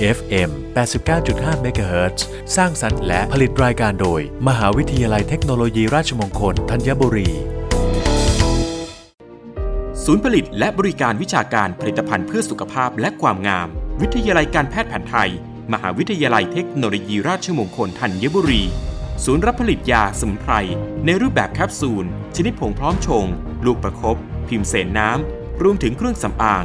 FM 89.5 MHz สร้างสรรค์และผลิตรายการโดย มหาวิทยาลัยเทคโนโลยีราชมงคลธัญบุรี ศูนย์ผลิตและบริการวิชาการผลิตภัณฑ์เพื่อสุขภาพและความงาม วิทยาลัยการแพทย์แผนไทย มหาวิทยาลัยเทคโนโลยีราชมงคลธัญบุรี ศูนย์รับผลิตยาสมุนไพรในรูปแบบแคปซูล ชนิดผงพร้อมชง ลูกประครบพิมพ์เสนน้ำรวมถึงเครื่องสำอาง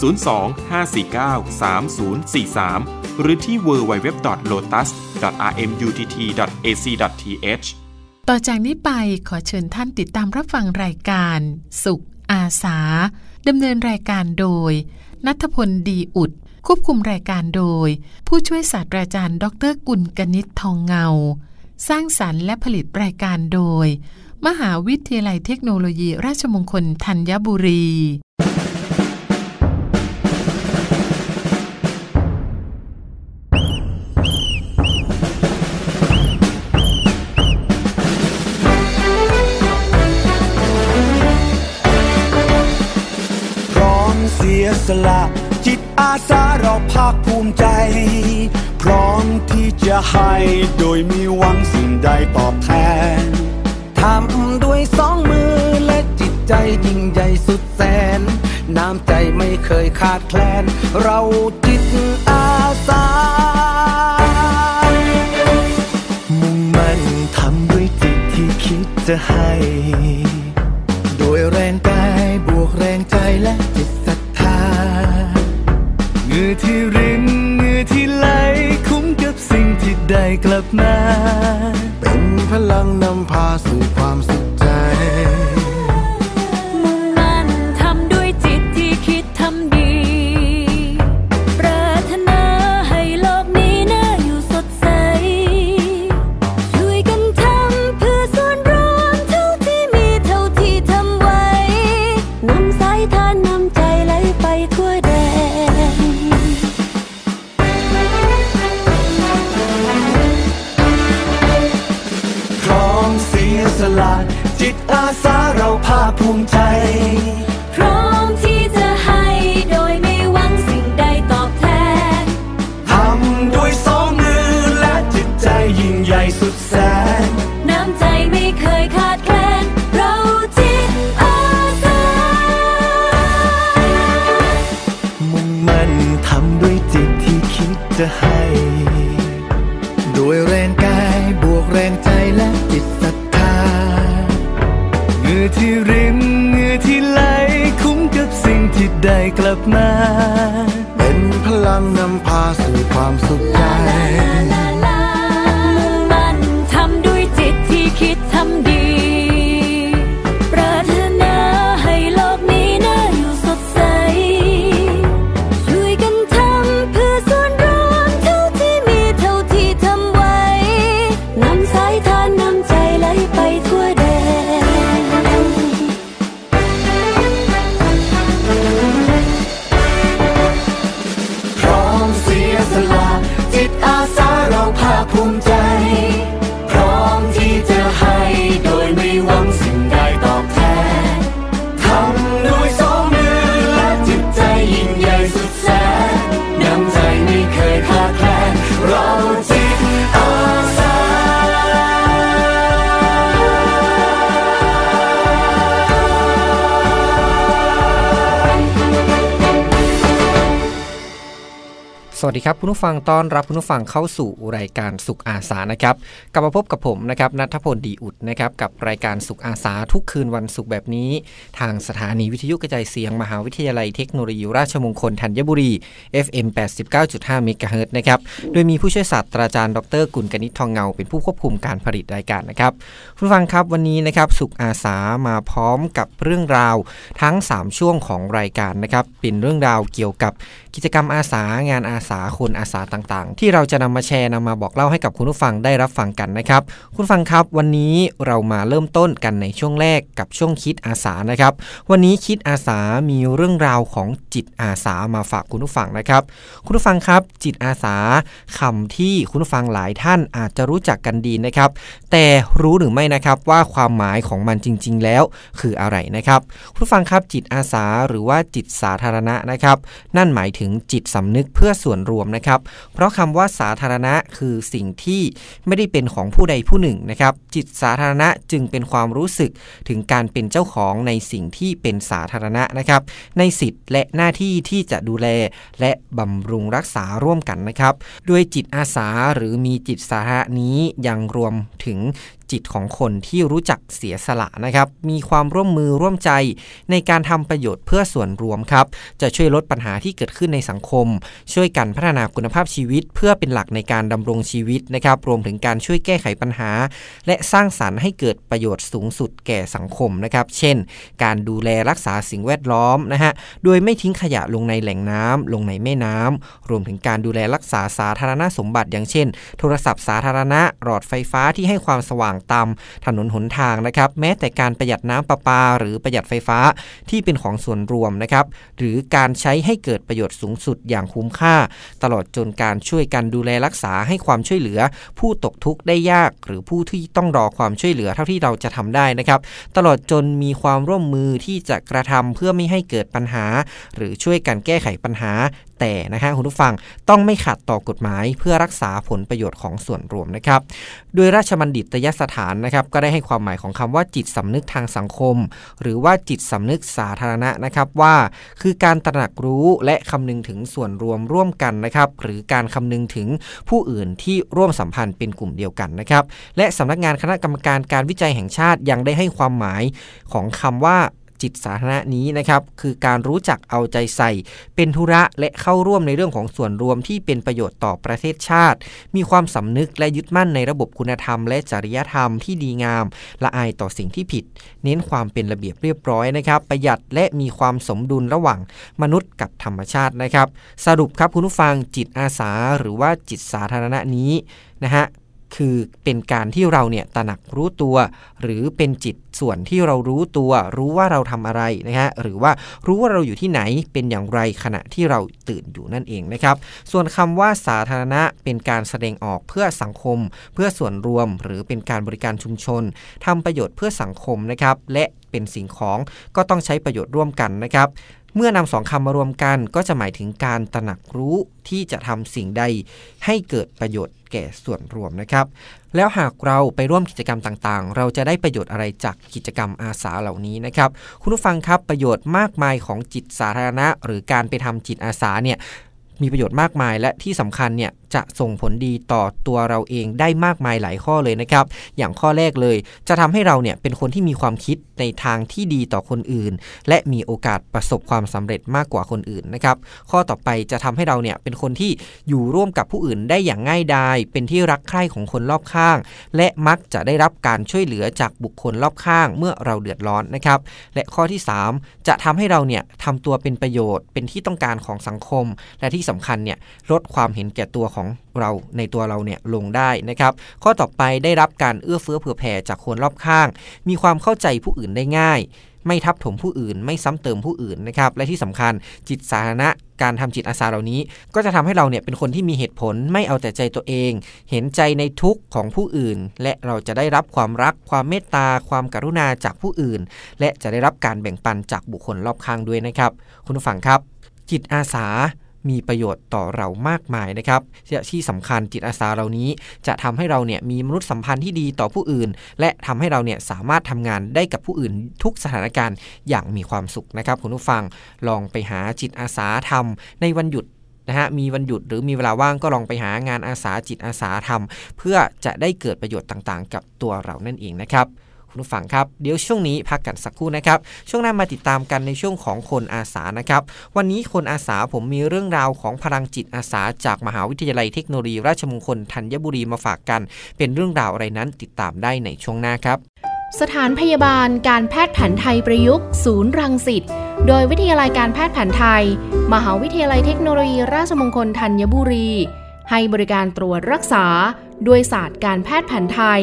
02-549-3043 หรือที่ www.lotus.rmutt.ac.th ต่อจากนี้ไปขอเชิญท่านติดตามรับฟังรายการ สุขอาสาดำเนินรายการโดย นัทพลดีอุด ควบคุมรายการโดย ผู้ช่วยศาสตราจารย์ ดรกุลกนิษฐ์ทองเงา สร้างสรรค์และผลิตรายการโดย มหาวิทยาลัยเทคโนโลยีราชมงคลธัญบุรี จะให้โดยมีหวังสิ่งใดตอบแทน ทำด้วยสองมือและจิตใจยิ่งใหญ่สุดแสน น้ำใจไม่เคยขาดแคลน เราจิตอาสา มุ่งมั่นทำด้วยจิตที่คิดจะให้ โดยแรงกายบวกแรงใจและจิตศรัทธาเงื่อที่ริน กลับมา เป็นพลังนำพาสู่ความสุข วัสดีครับคุณผู้ฟังต้อนรับคุณผู้ฟังเข้าสู่รายการสุขอาสานะครับกลับมาพบกับผมนะครับนัทพลดีอุดนะครับกับรายการสุขอาสาทุกคืนวันศุกร์แบบนี้ ทางสถานีวิทยุกระจายเสียงมหาวิทยาลัยเทคโนโลยีราชมงคลธัญบุรี FM 89.5เมกะเฮิรตนะครับโดยมีผู้ช่วยศาสตราจารย์ดรกุลกนิษฐ์ทองเงา เป็นผู้ควบคุมการผลิตรายการนะครับคุณผู้ฟังครับวันนี้นะครับสุขอาสามาพร้อมกับเรื่องราวทั้ง 3 ช่วงของรายการนะครับเป็นเรื่องราวเกี่ยวกับกิจกรรมอาสางานอาสาคนอาสาต่างๆ ที่เราจะนำมาแชร์นำมาบอกเล่าให้กับคุณผู้ฟังได้รับฟังกันนะครับ คุณฟังครับวันนี้เรามาเริ่มต้นกันในช่วงแรกกับช่วงคิดอาสานะครับ วันนี้คิดอาสามีเรื่องราวของจิตอาสามาฝากคุณผู้ฟังนะครับ คุณผู้ฟังครับ จิตอาสาคำที่คุณผู้ฟังหลายท่านอาจจะรู้จักกันดีนะครับ แต่รู้หรือไม่นะครับว่าความหมายของมันจริง ๆ แล้วคืออะไรนะครับคุณผู้ฟังครับจิตอาสาหรือว่าจิตสาธารณะนะครับ นั่นหมายถึงจิตสำนึกเพื่อส่วนรวมนะครับ เพราะคำว่าสาธารณะคือสิ่งที่ไม่ได้เป็นของผู้ใดผู้หนึ่งนะครับ จิตสาธารณะจึงเป็นความรู้สึกถึงการเป็นเจ้าของในสิ่งที่เป็นสาธารณะนะครับ ในสิทธิ์และหน้าที่ที่จะดูแลและบำรุงรักษาร่วมกันนะครับ ด้วยจิตอาสาหรือมีจิตสาธารณะนี้ยังรวมถึง จิตของคนที่รู้จักเสียสละนะครับ มีความร่วมมือร่วมใจในการทำประโยชน์เพื่อส่วนรวมครับ จะช่วยลดปัญหาที่เกิดขึ้นในสังคม ช่วยกันพัฒนาคุณภาพชีวิต เพื่อเป็นหลักในการดำรงชีวิตนะครับ รวมถึงการช่วยแก้ไขปัญหา และสร้างสรรค์ให้เกิดประโยชน์สูงสุดแก่สังคมนะครับ เช่น การดูแลรักษาสิ่งแวดล้อมนะฮะ โดยไม่ทิ้งขยะลงในแหล่งน้ำลงในแม่น้ำรวมถึงการดูแลรักษาสาธารณสมบัติ อย่างเช่น โทรศัพท์สาธารณะ หลอดไฟฟ้าที่ให้ความสว่างตามถนนหนทางนะครับแม้แต่การประหยัดน้ำประปา หรือประหยัดไฟฟ้าที่เป็นของส่วนรวมนะครับหรือการใช้ให้เกิดประโยชน์สูงสุดอย่างคุ้มค่า ตลอดจนการช่วยกันดูแลรักษาให้ความช่วยเหลือ ผู้ตกทุกข์ได้ยาก หรือผู้ที่ต้องรอความช่วยเหลือเท่าที่เราจะทำได้นะครับตลอดจนมีความร่วมมือที่จะกระทำเพื่อไม่ให้เกิดปัญหา หรือช่วยกันแก้ไขปัญหา แต่นะคะคุณผู้ฟังต้องไม่ขัดต่อกฎหมายเพื่อรักษาผลประโยชน์ของส่วนรวมนะครับโดยราชบัณฑิตยสถานนะครับก็ได้ให้ความหมายของคำว่าจิตสำนึกทางสังคม หรือว่าจิตสำนึกสาธารณะนะครับว่า คือการตระหนักรู้และคำนึงถึงส่วนรวมร่วมกันนะครับหรือการคำนึงถึงผู้อื่นที่ร่วมสัมพันธ์เป็นกลุ่มเดียวกันนะครับและสำนักงานคณะกรรมการการวิจัยแห่งชาติยังได้ให้ความหมายของคำว่า จิตสาธารณะนี้นะครับคือการรู้จักเอาใจใส่ เป็นธุระและเข้าร่วมในเรื่องของส่วนรวมที่เป็นประโยชน์ต่อประเทศชาติ มีความสำนึกและยึดมั่นในระบบคุณธรรม และจริยธรรมที่ดีงาม ละอายต่อสิ่งที่ผิด เน้นความเป็นระเบียบเรียบร้อยนะครับประหยัดและมีความสมดุลระหว่างมนุษย์กับธรรมชาตินะครับ สรุปครับคุณผู้ฟังจิตอาสาหรือว่าจิตสาธารณะนี้นะฮะ คือเป็นการที่เราเนี่ยตระหนักรู้ตัว หรือเป็นจิตส่วนที่เรารู้ตัว รู้ว่าเราทำอะไรนะฮะหรือว่ารู้ว่าเราอยู่ที่ไหนเป็นอย่างไรขณะที่เราตื่นอยู่นั่นเองนะครับ ส่วนคำว่าสาธารณะเป็นการแสดงออกเพื่อสังคม เพื่อส่วนรวม หรือเป็นการบริการชุมชนทำประโยชน์เพื่อสังคมนะครับ และเป็นสิ่งของก็ต้องใช้ประโยชน์ร่วมกันนะครับเมื่อนำสองคำมารวมกันก็จะหมายถึงการตระหนักรู้ที่จะทำสิ่งใดให้เกิดประโยชน์ แก่ส่วนรวมนะครับ แล้วหากเราไปร่วมกิจกรรมต่างๆ เราจะได้ประโยชน์อะไรจากกิจกรรมอาสาเหล่านี้นะครับ คุณผู้ฟังครับประโยชน์มากมายของจิตสาธารณะ หรือการไปทำจิตอาสาเนี่ยมีประโยชน์มากมายและที่สำคัญเนี่ยจะส่งผลดีต่อตัวเราเองได้มากมายหลายข้อเลยนะครับ อย่างข้อแรกเลย จะทำให้เราเนี่ยเป็นคนที่มีความคิด ในทางที่ดีต่อคนอื่น และมีโอกาสประสบความสำเร็จมากกว่าคนอื่นนะครับ ข้อต่อไปจะทำให้เราเนี่ยเป็นคนที่อยู่ร่วมกับผู้อื่นได้อย่างง่ายดาย เป็นที่รักใคร่ของคนรอบข้าง และมักจะได้รับการช่วยเหลือจากบุคคลรอบข้าง เมื่อเราเดือดร้อนนะครับ และข้อที่ 3 จะทำให้เราเนี่ยทำตัวเป็นประโยชน์ เป็นที่ต้องการของสังคม และที่สำคัญเนี่ยลดความเห็นแก่ตัวของเราในตัวเราเนี่ยลงได้นะครับ ข้อต่อไปได้รับการเอื้อเฟื้อเผื่อแผ่จากคนรอบข้าง มีความเข้าใจผู้อื่นได้ง่าย ไม่ทับถมผู้อื่น ไม่ซ้ำเติมผู้อื่นนะครับและที่สำคัญจิตสาธารณะการทำจิตอาสาเหล่านี้ ก็จะทำให้เราเนี่ยเป็นคนที่มีเหตุผลไม่เอาแต่ใจตัวเอง เห็นใจในทุกข์ของผู้อื่น และเราจะได้รับความรัก ความเมตตา ความกรุณาจากผู้อื่น และจะได้รับการแบ่งปันจากบุคคลรอบข้างด้วยนะครับ คุณผู้ฟังครับ จิตอาสา มีประโยชน์ต่อเรามากมายนะครับที่สำคัญจิตอาสาเหล่านี้จะทำให้เราเนี่ยมีมนุษยสัมพันธ์ที่ดีต่อผู้อื่น และทำให้เราเนี่ยสามารถทำงานได้กับผู้อื่นทุกสถานการณ์อย่างมีความสุขนะครับคุณผู้ฟังลองไปหาจิตอาสาทำในวันหยุดนะฮะมีวันหยุดหรือมีเวลาว่างก็ลองไปหางานอาสาจิตอาสาทำเพื่อจะได้เกิดประโยชน์ต่างๆ กับตัวเรานั่นเองนะครับ คุณผู้ฟังครับเดี๋ยวช่วงนี้พักกันสักครู่นะครับ ช่วงหน้ามาติดตามกันในช่วงของคนอาสานะครับ วันนี้คนอาสาผมมีเรื่องราวของพลังจิตอาสา จากมหาวิทยาลัยเทคโนโลยีราชมงคลธัญบุรีมาฝากกัน เป็นเรื่องราวอะไรนั้นติดตามได้ในช่วงหน้าครับสถานพยาบาลการแพทย์แผนไทยประยุกต์ ศูนย์รังสิต โดยวิทยาลัยการแพทย์แผนไทย มหาวิทยาลัยเทคโนโลยีราชมงคลธัญบุรี ให้บริการตรวจรักษา ด้วยศาสตร์การแพทย์แผนไทย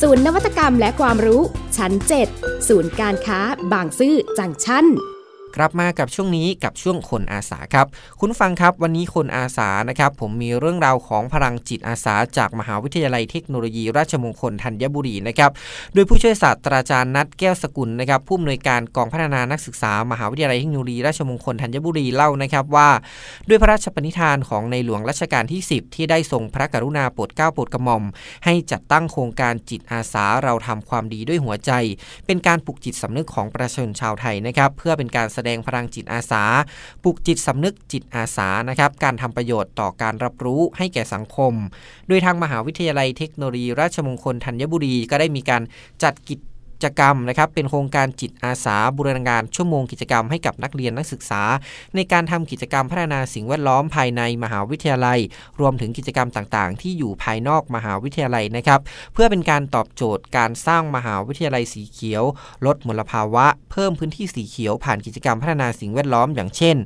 ศูนย์นวัตกรรมและความรู้ ชั้น 7 ศูนย์การค้า บางซื่อจังชั้น กลับมากับช่วงนี้กับช่วงคนอาสาครับ คุณฟังครับวันนี้คนอาสานะครับ ผมมีเรื่องราวของพลังจิตอาสา จากมหาวิทยาลัยเทคโนโลยี ราชมงคลธัญบุรีนะครับโดยผู้ช่วยศาสตราจารย์นัดแก้วสกุลนะครับผู้อำนวยการกองพัฒนานักศึกษามหาวิทยาลัยเทคโนโลยีราชมงคลธัญบุรีเล่านะครับว่า ด้วยพระราชปณิธานของในหลวงรัชกาลที่ 10 ที่ได้ทรงพระกรุณาโปรดเกล้าโปรดกระหม่อม ให้จัดตั้งโครงการจิตอาสาเราทำความดีด้วยหัวใจ เป็นการปลุกจิตสำนึกของประชาชนชาวไทยนะครับเพื่อเป็นการแสดงพลังจิตอาสา ปลุกจิตสำนึกจิตอาสานะครับการทำประโยชน์ต่อการรับรู้ให้แก่สังคม โดยทางมหาวิทยาลัยเทคโนโลยีราชมงคลธัญบุรีก็ได้มีการจัดกิจ จกรรมนะครับเป็นโครงการจิตอาสาบูรณาการชั่วโมงกิจกรรมให้กับนักเรียนนักศึกษา ในการทำกิจกรรมพัฒนาสิ่งแวดล้อมภายในมหาวิทยาลัย รวมถึงกิจกรรมต่างๆ ที่อยู่ภายนอกมหาวิทยาลัยนะครับเพื่อเป็นการตอบโจทย์การสร้างมหาวิทยาลัยสีเขียว ลดมลภาวะ เพิ่มพื้นที่สีเขียวผ่านกิจกรรมพัฒนาสิ่งแวดล้อมอย่างเช่น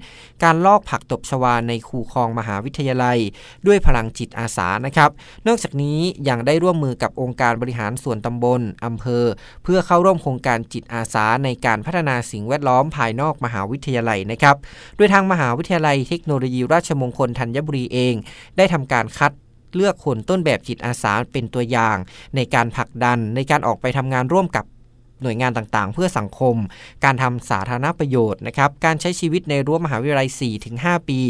การลอกผักตบชวาในคูคลองมหาวิทยาลัย ด้วยพลังจิตอาสานะครับนอกจากนี้ยังได้ร่วมมือกับองค์การบริหารส่วนตำบลอำเภอ เพื่อเข้าร่วมโครงการจิตอาสาในการพัฒนาสิ่งแวดล้อมภายนอกมหาวิทยาลัยนะครับ โดยทางมหาวิทยาลัยเทคโนโลยีราชมงคลธัญบุรีเอง ได้ทำการคัดเลือกคนต้นแบบจิตอาสาเป็นตัวอย่าง ในการผลักดันในการออกไปทำงานร่วมกับ หน่วยงานต่างๆ เพื่อสังคม การทำสาธารณประโยชน์นะครับ การใช้ชีวิตในรั้วมหาวิทยาลัย 4-5 ปี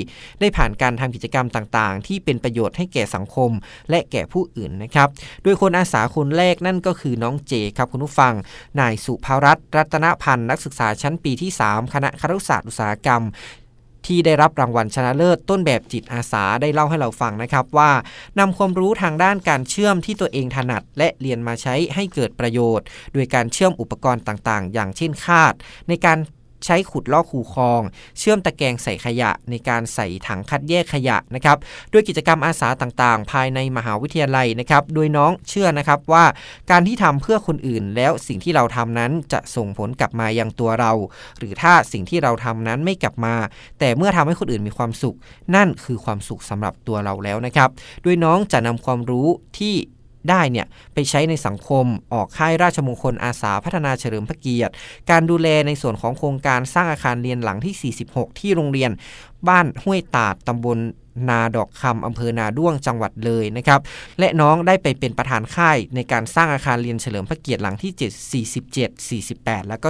ได้ผ่านการทำกิจกรรมต่างๆ ที่เป็นประโยชน์ให้แก่สังคม และแก่ผู้อื่นนะครับ โดยคนอาสาคนแรกนั่นก็คือน้องเจครับคุณผู้ฟัง นายสุภารัตน์รัตนพันธ์นักศึกษาชั้นปีที่ 3 คณะครุศาสตร์อุตสาหกรรม ที่ได้รับรางวัลชนะเลิศต้นแบบจิตอาสาได้เล่าให้เราฟังนะครับว่านำความรู้ทางด้านการเชื่อมที่ตัวเองถนัด และเรียนมาใช้ให้เกิดประโยชน์ โดยการเชื่อมอุปกรณ์ต่างๆ อย่างเช่นคาด ในการ ใช้ขุดลอกคูคลอง เชื่อมตะแกรงใส่ขยะในการใส่ถังคัดแยกขยะนะครับด้วยกิจกรรมอาสาต่างๆ ภายในมหาวิทยาลัยนะครับโดยน้องเชื่อนะครับว่าการที่ทำเพื่อคนอื่น แล้วสิ่งที่เราทำนั้นจะส่งผลกลับมายังตัวเรา หรือถ้าสิ่งที่เราทำนั้นไม่กลับมา แต่เมื่อทำให้คนอื่นมีความสุข นั่นคือความสุขสำหรับตัวเราแล้วนะครับโดยน้องจะนำความรู้ที่ ได้เนี่ยไปใช้ในสังคมออกค่ายราชมงคลอาสาพัฒนาเฉลิมพระเกียรติ การดูแลในส่วนของโครงการสร้างอาคารเรียนหลังที่ 46 ที่โรงเรียนบ้านห้วยตาดตำบลนาดอกคำอำเภอนาด้วงจังหวัดเลยนะครับและน้องได้ไปเป็นประธานค่ายในการสร้างอาคารเรียนเฉลิมพระเกียรติหลังที่ 7 47 48 แล้วก็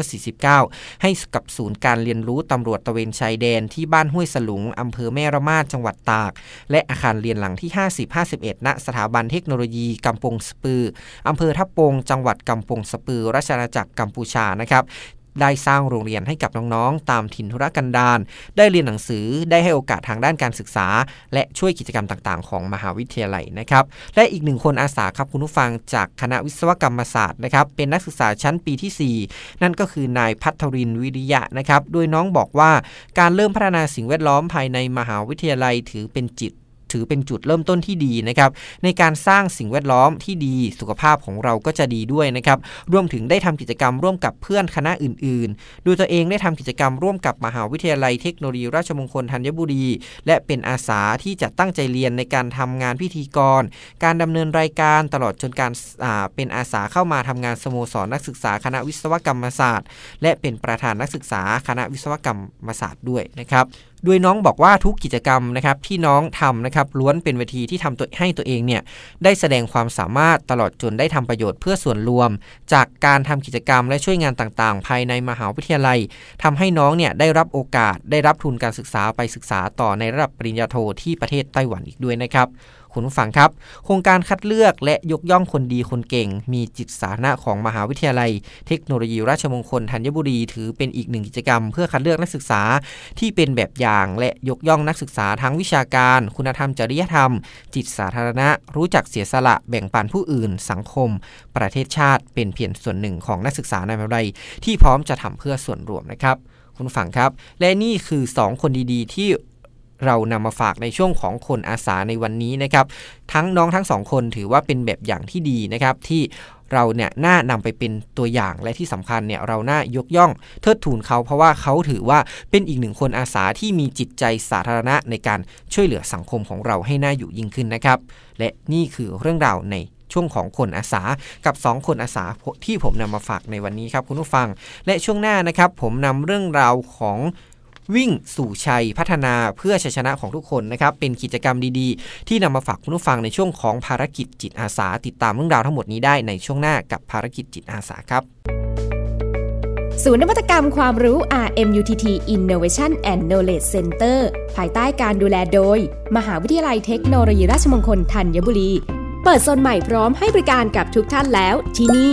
49 ให้กับศูนย์การเรียนรู้ตำรวจตะเวนชายแดนที่บ้านห้วยสลุงอำเภอแม่ระมาดจังหวัดตาก และอาคารเรียนหลังที่ 50 51 ณ สถาบันเทคโนโลยีกำปงสปืออำเภอทับปง จังหวัดกำปงสปือราชอาณาจักรกัมพูชานะครับ ได้สร้างโรงเรียนให้กับน้องๆ ตามถิ่นธุรกันดารได้เรียนหนังสือได้ให้โอกาสทางด้านการศึกษา และช่วยกิจกรรมต่างๆ ของมหาวิทยาลัยนะครับและอีกหนึ่งคนอาสาครับคุณผู้ฟังจากคณะวิศวกรรมศาสตร์นะครับเป็นนักศึกษาชั้นปีที่ 4 นั่นก็คือนายพัทรินวิริยะนะครับโดยน้องบอกว่าการเริ่มพัฒนาสิ่งแวดล้อมภายในมหาวิทยาลัยถือเป็นจิต ถือเป็นจุดเริ่มต้นที่ดีนะครับในการสร้างสิ่งแวดล้อมที่ดีสุขภาพของเราก็จะดีด้วยนะครับรวมถึงได้ทำกิจกรรมร่วมกับเพื่อนคณะอื่นๆ โดยตัวเองได้ทำกิจกรรมร่วมกับมหาวิทยาลัยเทคโนโลยีราชมงคลธัญบุรี และเป็นอาสาที่จะตั้งใจเรียนในการทำงานพิธีกร การดำเนินรายการตลอดจนการเป็นอาสาเข้ามาทำงานสโมสรนักศึกษาคณะวิศวกรรมศาสตร์ และเป็นประธานนักศึกษาคณะวิศวกรรมศาสตร์ด้วยนะครับ โดยน้องบอกว่าทุกกิจกรรมนะครับที่น้องทำนะครับล้วนเป็นเวทีที่ทำตัวให้ตัวเองเนี่ยได้แสดงความสามารถตลอดจนได้ทำประโยชน์เพื่อส่วนรวม จากการทำกิจกรรมและช่วยงานต่างๆ ภายในมหาวิทยาลัยทำให้น้องเนี่ยได้รับโอกาสได้รับทุนการศึกษาไปศึกษาต่อในระดับปริญญาโทที่ประเทศไต้หวันอีกด้วยนะครับ คุณผู้ฟังครับ โครงการคัดเลือกและยกย่องคนดีคนเก่ง มีจิตสาธารณะของมหาวิทยาลัย เทคโนโลยีราชมงคลธัญบุรี ถือเป็นอีกหนึ่งกิจกรรม เพื่อคัดเลือกนักศึกษาที่เป็นแบบอย่าง และยกย่องนักศึกษาทั้งวิชาการ คุณธรรมจริยธรรม จิตสาธารณะ รู้จักเสียสละแบ่งปันผู้อื่น สังคม ประเทศชาติ เป็นเพียงส่วนหนึ่งของนักศึกษาในมหาวิทยาลัยที่พร้อมจะทำเพื่อส่วนรวมนะครับคุณฟังครับ และนี่คือ 2 คนดีๆ ที่ เรานำมาฝากในช่วงของคนอาสาในวันนี้นะครับ ทั้งน้องทั้งสองคนถือว่าเป็นแบบอย่างที่ดีนะครับที่เราเนี่ยน่านำไปเป็นตัวอย่างและที่สำคัญเนี่ยเราน่ายกย่องเทิดทูนเขา เพราะว่าเขาถือว่าเป็นอีกหนึ่งคนอาสาที่มีจิตใจสาธารณะในการช่วยเหลือสังคมของเราให้น่าอยู่ยิ่งขึ้นนะครับ และนี่คือเรื่องราวในช่วงของคนอาสากับ 2 คนอาสาที่ผมนำมาฝากในวันนี้ครับคุณผู้ฟัง และช่วงหน้านะครับผมนำเรื่องราวของ วิ่งสู่ชัยพัฒนาเพื่อชัยชนะของทุกคนนะครับเป็นกิจกรรมดีๆ ที่นำมาฝากคุณผู้ฟังในช่วงของภารกิจจิตอาสา ติดตามเรื่องราวทั้งหมดนี้ได้ในช่วงหน้ากับภารกิจจิตอาสาครับศูนย์นวัตกรรมความรู้ RMUTT Innovation and Knowledge Center ภายใต้การดูแลโดย มหาวิทยาลัยเทคโนโลยีราชมงคลธัญบุรี เปิดโซนใหม่พร้อมให้บริการกับทุกท่านแล้วที่นี่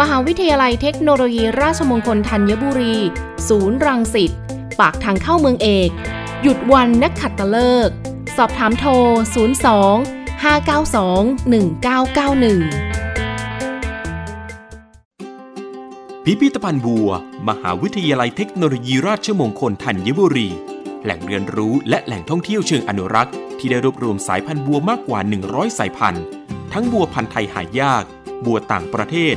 มหาวิทยาลัยเทคโนโลยีราชมงคลธัญบุรี ศูนย์รังสิต ปากทางเข้าเมืองเอก หยุดวันนักขัดตะเลิก สอบถามโทร 02 592 1991 พิพิธภัณฑ์บัว มหาวิทยาลัยเทคโนโลยีราชมงคลธัญบุรี แหล่งเรียนรู้และแหล่งท่องเที่ยวเชิงอนุรักษ์ ที่ได้รวบรวมสายพันธุ์บัวมากกว่า 100 สายพันธุ์ ทั้งบัวพันธุ์ไทยหายาก บัวต่างประเทศ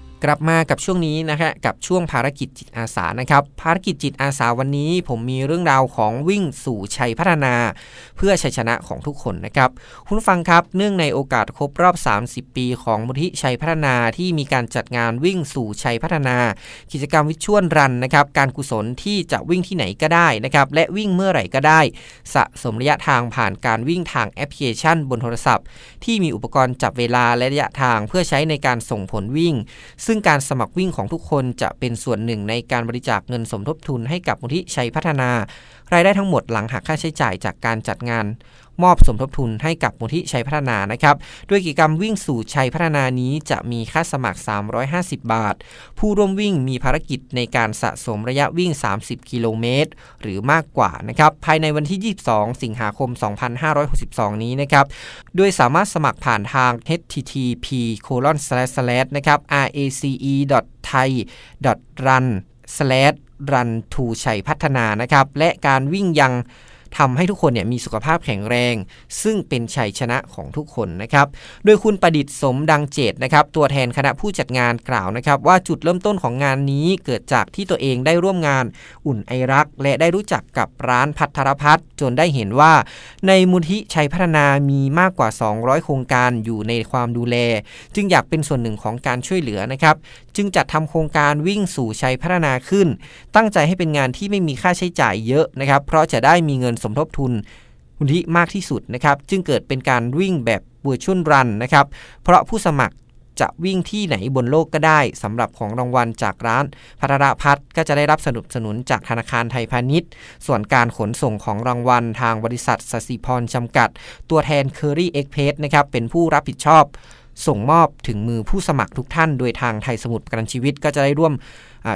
กลับมากับช่วงนี้นะฮะกับช่วงภารกิจจิตอาสานะครับ ภารกิจจิตอาสาวันนี้ ผมมีเรื่องราวของวิ่งสู่ชัยพัฒนา เพื่อชัยชนะของทุกคนนะครับ คุณฟังครับเนื่องในโอกาสครบรอบ 30 ปีของมูลที่ชัยพัฒนาที่มีการจัดงานวิ่งสู่ชัยพัฒนา กิจกรรมวิชวลรันนะครับ การกุศลที่จะวิ่งที่ไหนก็ได้นะครับ และวิ่งเมื่อไหร่ก็ได้ สะสมระยะทางผ่านการวิ่งทางแอปพลิเคชัน บนโทรศัพท์ ที่มีอุปกรณ์จับเวลาและระยะทางเพื่อใช้ในการส่งผลวิ่งซึ่งซึ่งการสมัครวิ่งของทุกคนจะเป็นส่วนหนึ่งในการบริจาคเงินสมทบทุนให้กับมูลที่ชัยพัฒนา รายได้ทั้งหมดหลังหักค่าใช้จ่ายจากการจัดงาน มอบสมทบทุนให้กับมูลที่ชัยพัฒนานะครับ ด้วยกิจกรรมวิ่งสู่ชัยพัฒนานี้จะมีค่าสมัคร 350 บาท ผู้ร่วมวิ่งมีภารกิจในการสะสมระยะวิ่ง 30 กิโลเมตร หรือมากกว่านะครับ ภายในวันที่ 22 สิงหาคม 2562 นี้นะครับ โดยสามารถสมัครผ่านทาง http colon slash slash นะครับ race thai run slash run to ชัยพัฒนานะครับ และการวิ่งยัง ทำให้ทุกคนเนี่ยมีสุขภาพแข็งแรง ซึ่งเป็นชัยชนะของทุกคนนะครับ โดยคุณประดิษฐ์สมดังเจตนะครับ ตัวแทนคณะผู้จัดงานกล่าวนะครับ ว่าจุดเริ่มต้นของงานนี้เกิดจากที่ตัวเองได้ร่วมงานอุ่นไอรัก และได้รู้จักกับร้านพัทรพัฒน์จนได้เห็นว่า ในมูลที่ชัยพัฒนามีมากกว่า 200 โครงการอยู่ในความดูแล จึงอยากเป็นส่วนหนึ่งของการช่วยเหลือนะครับ จึงจัดทำโครงการวิ่งสู่ชัยพัฒนาขึ้น ตั้งใจให้เป็นงานที่ไม่มีค่าใช้จ่ายเยอะนะครับ เพราะจะได้มีเงินสมทบทุนมูลที่มากที่สุดนะครับ จึงเกิดเป็นการวิ่งแบบบัวชุนรันนะครับ เพราะผู้สมัครจะวิ่งที่ไหนบนโลกก็ได้สำหรับของรางวัลจากร้านพัทรพัฒน์ก็จะได้รับสนับสนุนจากธนาคารไทยพาณิชย์ ส่วนการขนส่งของรางวัลทางบริษัทสสิพรจำกัด ตัวแทน Kerry Express นะครับเป็นผู้รับผิดชอบ ส่งมอบถึงมือผู้สมัครทุกท่าน โดยทางไทยสมุทรประกันชีวิตก็จะได้ร่วม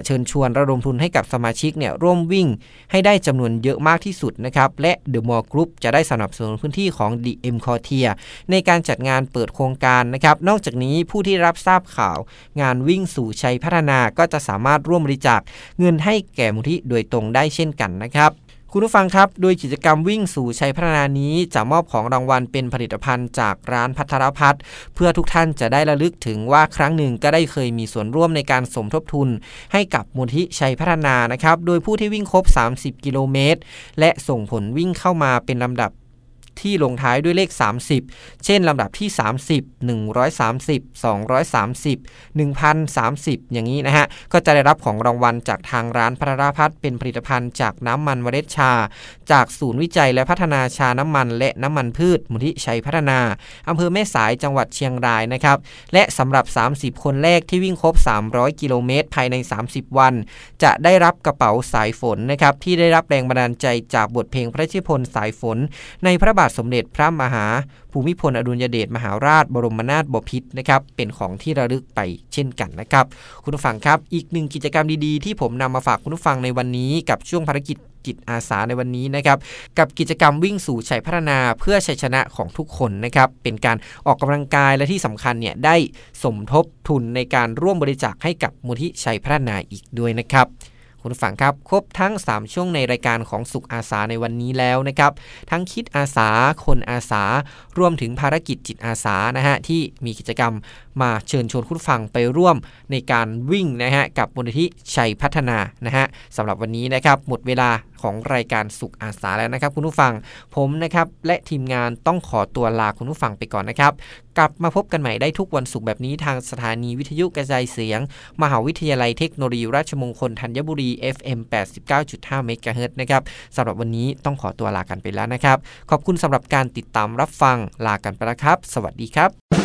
เชิญชวนระดมทุนให้กับสมาชิกเนี่ยร่วมวิ่งให้ได้จำนวนเยอะมากที่สุดนะครับ และ The Mall Group จะได้สนับสนุนพื้นที่ของ The M c o r t i e r ในการจัดงานเปิดโครงการนะครับ นอกจากนี้ผู้ที่รับทราบข่าว งานวิ่งสู่ชัยพัฒนาก็จะสามารถร่วมบริจาคเงินให้แก่มูลนิธิโดยตรงได้เช่นกันนะครับ คุณผู้ฟังครับ โดยกิจกรรมวิ่งสู่ชัยพัฒนานี้จะมอบของรางวัลเป็นผลิตภัณฑ์จากร้านพัทรพัฒน์เพื่อทุกท่านจะได้ระลึกถึงว่าครั้งหนึ่งก็ได้เคยมีส่วนร่วมในการสมทบทุน ให้กับมูลที่ชัยพัฒนานะครับ โดยผู้ที่วิ่งครบ 30 กิโลเมตร และส่งผลวิ่งเข้ามาเป็นลำดับ ที่ลงท้ายด้วยเลข 30 เช่นลำดับที่ 30 130 230 1030 อย่างนี้นะฮะ ก็จะได้รับของรางวัลจากทางร้านพระราพัฒน์เป็นผลิตภัณฑ์จากน้ำมันเมล็ดชาจากศูนย์วิจัยและพัฒนาชาน้ำมัน และน้ำมันพืชมูลที่ชัยพัฒนาอำเภอแม่สายจังหวัดเชียงรายนะครับและสำหรับ 30 คนแรกที่วิ่งครบ 300 กิโลเมตร ภายใน 30 วัน จะได้รับกระเป๋าสายฝนนะครับที่ได้รับแรงบันดาลใจจากบทเพลงพระชิพนสายฝน ในพระบาทสมเด็จพระมหา ภูมิพลอดุลยเดชมหาราช บรมนาถบพิตรนะครับเป็นของที่ระลึกไปเช่นกันนะครับ คุณผู้ฟังครับ อีกหนึ่งกิจกรรมดีๆ ที่ผมนำมาฝากคุณผู้ฟังในวันนี้กับช่วงภารกิจ จิตอาสาในวันนี้นะครับกับกิจกรรมวิ่งสู่ชัยพัฒนาเพื่อชัยชนะของทุกคนนะครับเป็นการออกกำลังกายและที่สำคัญเนี่ยได้สมทบทุนในการร่วมบริจาคให้กับมูลที่ชัยพัฒนาอีกด้วยนะครับคุณผังครับครบทั้ง 3 ช่วงในรายการของสุขอาสาในวันนี้แล้วนะครับ ทั้งคิดอาสา คนอาสา รวมถึงภารกิจจิตอาสานะฮะที่มีกิจกรรม มาเชิญชวนคุณฟังไปร่วมในการวิ่งนะฮะกับมูลนิธิชัยพัฒนานะฮะสำหรับวันนี้นะครับหมดเวลาของรายการสุขอาสาแล้วนะครับ คุณผู้ฟังผมนะครับและทีมงานต้องขอตัวลาคุณผู้ฟังไปก่อนนะครับ กลับมาพบกันใหม่ได้ทุกวันศุกร์แบบนี้ทางสถานีวิทยุกระจายเสียง มหาวิทยาลัยเทคโนโลยีราชมงคลธัญบุรี FM 89.5 MHz นะครับสำหรับวันนี้ต้องขอตัวลากันไปแล้วนะครับ ขอบคุณสำหรับการติดตามรับฟังลากันไปแล้วครับ สวัสดีครับ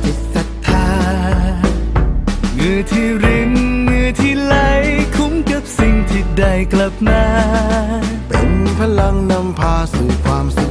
ที่รินเงื้อที่ไหลคุ้มกับสิ่งที่ได้กลับมา เป็นพลังนำพาสู่ความสุข